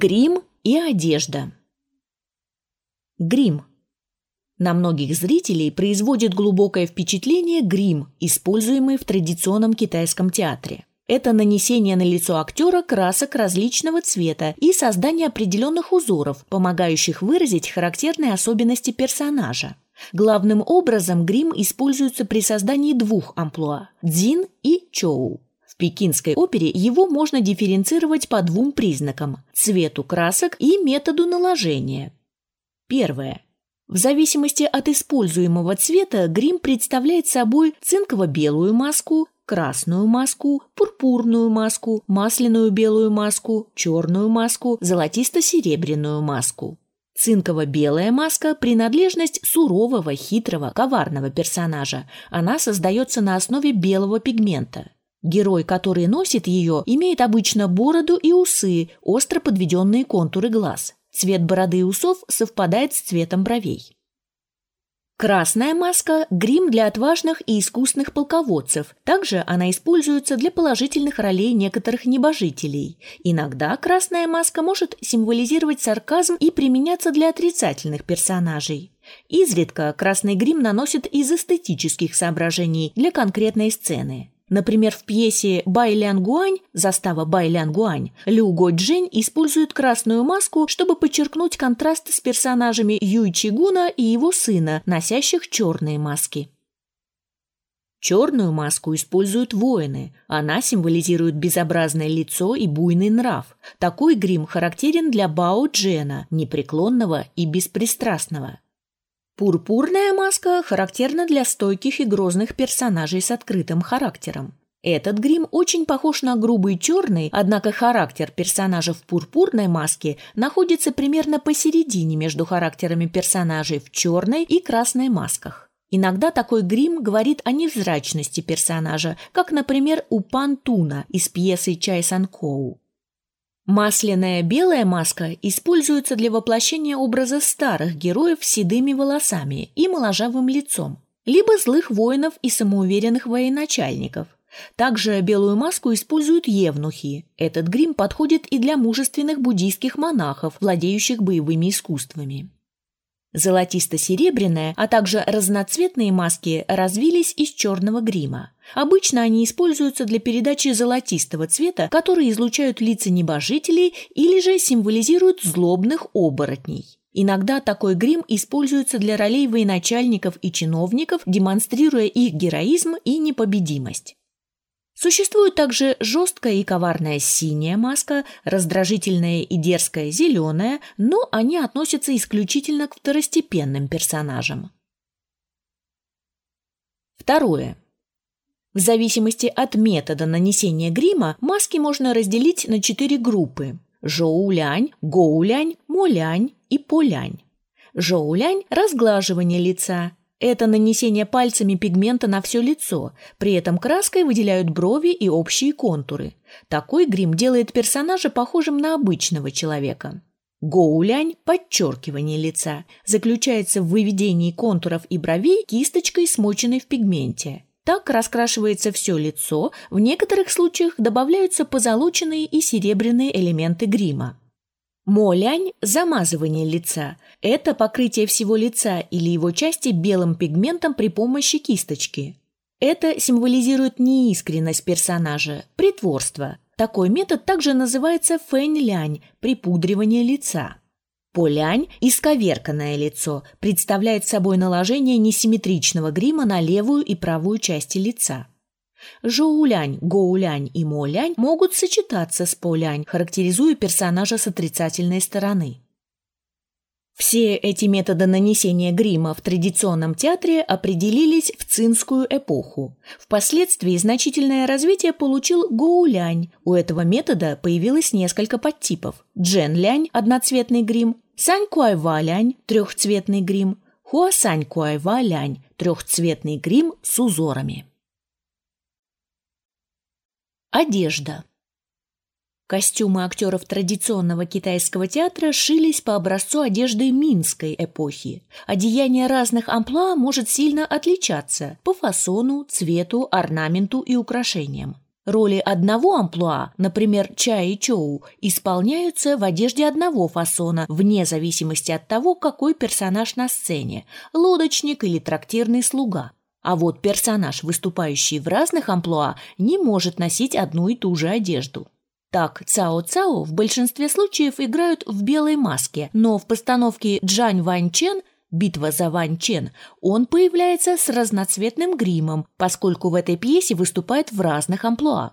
Грим и одежда. Грим. На многих зрителей производит глубокое впечатление грим, используемый в традиционном китайском театре. Это нанесение на лицо актера красок различного цвета и создание определенных узоров, помогающих выразить характерные особенности персонажа. Главным образом грим используется при создании двух амплуа – дзин и чоу. Пекинской опере его можно дифференцировать по двум признакам – цвету красок и методу наложения. Первое. В зависимости от используемого цвета грим представляет собой цинково-белую маску, красную маску, пурпурную маску, масляную белую маску, черную маску, золотисто-серебряную маску. Цинково-белая маска – принадлежность сурового, хитрого, коварного персонажа. Она создается на основе белого пигмента. Герой, который носит ее, имеет обычно бороду и усы, остро подведенные контуры глаз. Цвет бороды и усов совпадает с цветом бровей. Красная маска – грим для отважных и искусных полководцев. Также она используется для положительных ролей некоторых небожителей. Иногда красная маска может символизировать сарказм и применяться для отрицательных персонажей. Изредка красный грим наносят из эстетических соображений для конкретной сцены. Например, в пьесе «Байлян Гуань» застава Байлян Гуань Лю Го Джень использует красную маску, чтобы подчеркнуть контраст с персонажами Юй Чигуна и его сына, носящих черные маски. Черную маску используют воины. Она символизирует безобразное лицо и буйный нрав. Такой грим характерен для Бао Джена, непреклонного и беспристрастного. Пурпурная маска характерна для стойких и грозных персонажей с открытым характером. Этот грим очень похож на грубый черный, однако характер персонажа в пурпурной маске находится примерно посередине между характерами персонажей в черной и красной масках. Иногда такой грим говорит о невзрачности персонажа, как, например, у Пан Туна из пьесы «Чай Санкоу». Масляная белая маска используется для воплощения образа старых героев с седыми волосами и моложавым лицом, либо злых воинов и самоуверенных военачальников. Также белую маску используют евнухи. Этот грим подходит и для мужественных буддийских монахов, владеющих боевыми искусствами. Золотисто-серебряная, а также разноцветные маски развились из черного грима. Обычно они используются для передачи золотистого цвета, который излучают лица небожителей или же символизируют злобных оборотней. Иногда такой грим используется для ролей военачальников и чиновников, демонстрируя их героизм и непобедимость. Существует также жесткая и коварная синяя маска, раздражительная и дерзкая зеленая, но они относятся исключительно к второстепенным персонажам. Второе. В зависимости от метода нанесения грима маски можно разделить на четыре группы – жоулянь, гоулянь, молянь и полянь. Жоулянь – разглаживание лица, это нанесение пальцами пигмента на все лицо, при этом краской выделяют брови и общие контуры. Такой грим делает персонажа похожим на обычного человека. Гоулянь – подчеркивание лица, заключается в выведении контуров и бровей кисточкой, смоченной в пигменте. Так раскрашивается все лицо, в некоторых случаях добавляются позолоченные и серебряные элементы грима. Молянь – замазывание лица. Это покрытие всего лица или его части белым пигментом при помощи кисточки. Это символизирует неискренность персонажа, притворство. Такой метод также называется фэнь-лянь – припудривание лица. Полянь – исковерканное лицо, представляет собой наложение несимметричного грима на левую и правую части лица. Жоулянь, гоулянь и молянь могут сочетаться с полянь, характеризуя персонажа с отрицательной стороны. Все эти методы нанесения грима в традиционном театре определились в цинскую эпоху. Впоследствии значительное развитие получил гоулянь. У этого метода появилось несколько подтипов. Дженлянь – одноцветный грим, санькуайвалянь – трехцветный грим, хуасанькуайвалянь – трехцветный грим с узорами. Одежда. Костюмы актеров традиционного китайского театра шились по образцу одежды минской эпохи. Одеяние разных амплуа может сильно отличаться по фасону, цвету, орнаменту и украшениям. Роли одного амплуа, например, ча и чоу, исполняются в одежде одного фасона, вне зависимости от того, какой персонаж на сцене – лодочник или трактирный слуга. А вот персонаж, выступающий в разных амплуа, не может носить одну и ту же одежду. Так, Цао-Цао в большинстве случаев играют в белой маске, но в постановке Джань Вань Чен «Битва за Вань Чен» он появляется с разноцветным гримом, поскольку в этой пьесе выступает в разных амплуа.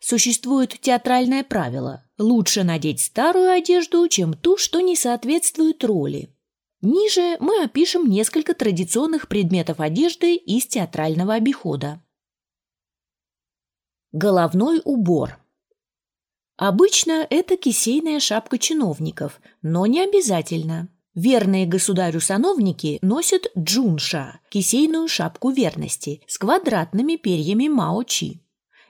Существует театральное правило – лучше надеть старую одежду, чем ту, что не соответствует роли. Ниже мы опишем несколько традиционных предметов одежды из театрального обихода. Головной убор. Обычно это кисейная шапка чиновников, но не обязательно. Верные государю сановники носят джунша – кисейную шапку верности с квадратными перьями маочи.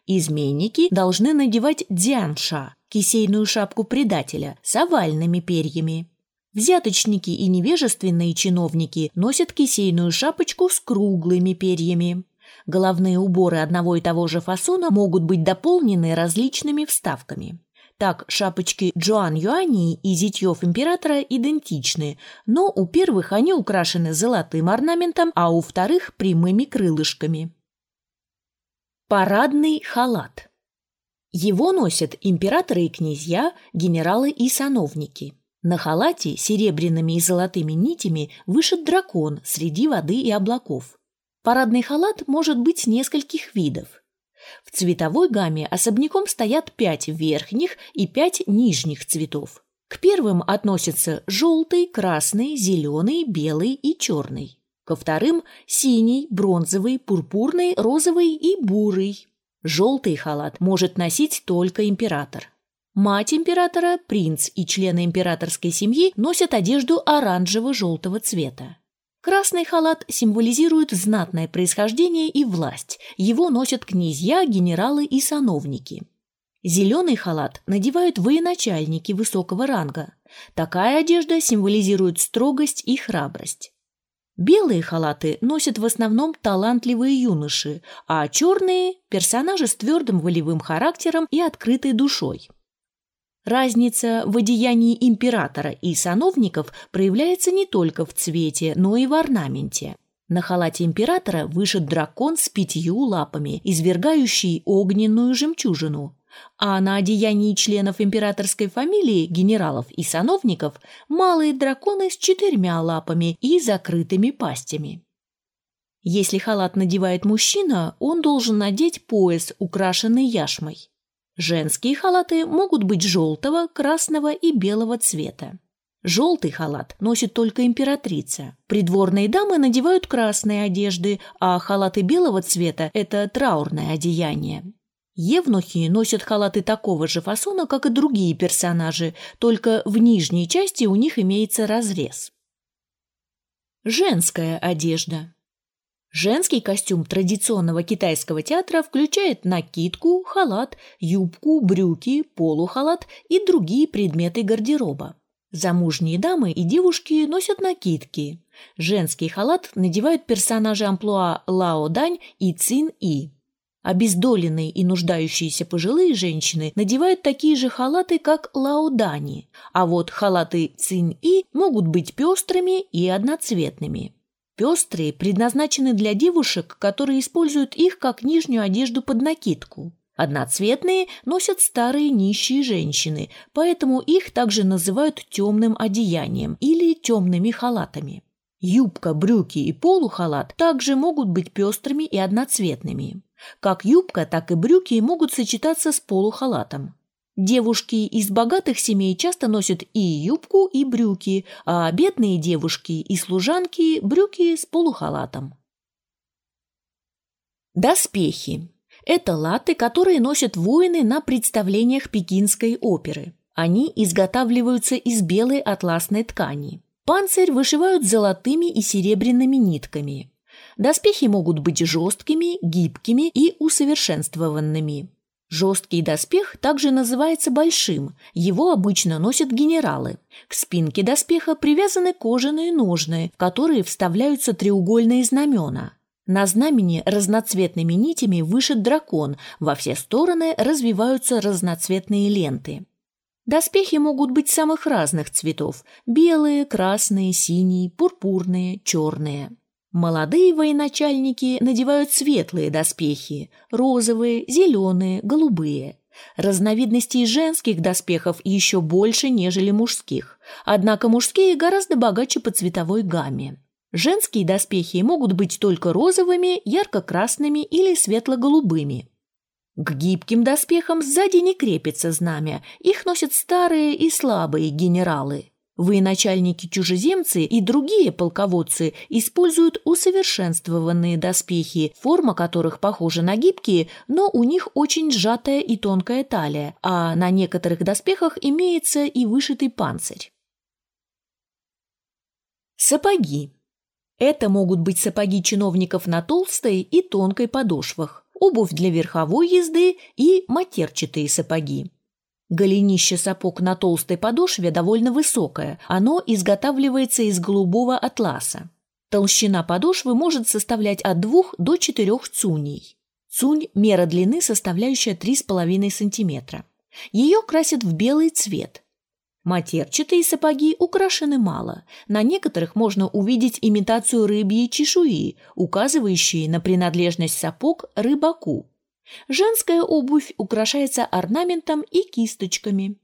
Изменники должны надевать дзянша – кисейную шапку предателя с овальными перьями. Взяточники и невежественные чиновники носят кисейную шапочку с круглыми перьями. Головные уборы одного и того же фасона могут быть дополнены различными вставками. Так, шапочки Джоан Юани и зятьев императора идентичны, но у первых они украшены золотым орнаментом, а у вторых – прямыми крылышками. Парадный халат. Его носят императоры и князья, генералы и сановники. На халате серебряными и золотыми нитями вышит дракон среди воды и облаков. Парадный халат может быть нескольких видов. В цветовой гамме особняком стоят пять верхних и пять нижних цветов. К первым относятся желтый, красный, зеленый, белый и черный. Ко вторым – синий, бронзовый, пурпурный, розовый и бурый. Желтый халат может носить только император. Мать императора, принц и члены императорской семьи носят одежду оранжево-желтого цвета. Красный халат символизирует знатное происхождение и власть. Его носят князья, генералы и сановники. Зеленый халат надевают военачальники высокого ранга. Такая одежда символизирует строгость и храбрость. Белые халаты носят в основном талантливые юноши, а черные – персонажи с твердым волевым характером и открытой душой. Разница в одеянии императора и сановников проявляется не только в цвете, но и в орнаменте. На халате императора вышит дракон с пятью лапами, извергающий огненную жемчужину. А на одеянии членов императорской фамилии, генералов и сановников, малые драконы с четырьмя лапами и закрытыми пастями. Если халат надевает мужчина, он должен надеть пояс, украшенный яшмой. Женские халаты могут быть желтого, красного и белого цвета. Желтый халат носит только императрица. Придворные дамы надевают красные одежды, а халаты белого цвета – это траурное одеяние. Евнухи носят халаты такого же фасона, как и другие персонажи, только в нижней части у них имеется разрез. Женская одежда. Женский костюм традиционного китайского театра включает накидку, халат, юбку, брюки, полухалат и другие предметы гардероба. Замужние дамы и девушки носят накидки. Женский халат надевают персонажи амплуа Лао Дань и Цин И. Обездоленные и нуждающиеся пожилые женщины надевают такие же халаты, как Лао Дани, а вот халаты Цин И могут быть пестрыми и одноцветными. Пестрые предназначены для девушек, которые используют их как нижнюю одежду под накидку. Одноцветные носят старые нищие женщины, поэтому их также называют темным одеянием или темными халатами. Юбка, брюки и полухалат также могут быть пестрыми и одноцветными. Как юбка, так и брюки могут сочетаться с полухалатом. Девушки из богатых семей часто носят и юбку, и брюки, а бедные девушки и служанки – брюки с полухалатом. Доспехи. Это латы, которые носят воины на представлениях пекинской оперы. Они изготавливаются из белой атласной ткани. Панцирь вышивают золотыми и серебряными нитками. Доспехи могут быть жесткими, гибкими и усовершенствованными. Жесткий доспех также называется большим, его обычно носят генералы. К спинке доспеха привязаны кожаные ножны, в которые вставляются треугольные знамена. На знамени разноцветными нитями вышит дракон, во все стороны развиваются разноцветные ленты. Доспехи могут быть самых разных цветов – белые, красные, синие, пурпурные, черные. Молодые военачальники надевают светлые доспехи – розовые, зеленые, голубые. Разновидностей женских доспехов еще больше, нежели мужских, однако мужские гораздо богаче по цветовой гамме. Женские доспехи могут быть только розовыми, ярко-красными или светло-голубыми. К гибким доспехам сзади не крепится знамя, их носят старые и слабые генералы. Военачальники-чужеземцы и другие полководцы используют усовершенствованные доспехи, форма которых похожа на гибкие, но у них очень сжатая и тонкая талия, а на некоторых доспехах имеется и вышитый панцирь. Сапоги. Это могут быть сапоги чиновников на толстой и тонкой подошвах, обувь для верховой езды и матерчатые сапоги. Голенище сапог на толстой подошве довольно высокое, оно изготавливается из голубого атласа. Толщина подошвы может составлять от 2 до 4 цуней. Цунь – мера длины, составляющая 3,5 см. Ее красят в белый цвет – Матерчатые сапоги украшены мало. На некоторых можно увидеть имитацию рыбьей чешуи, указывающие на принадлежность сапог рыбаку. Женская обувь украшается орнаментом и кисточками.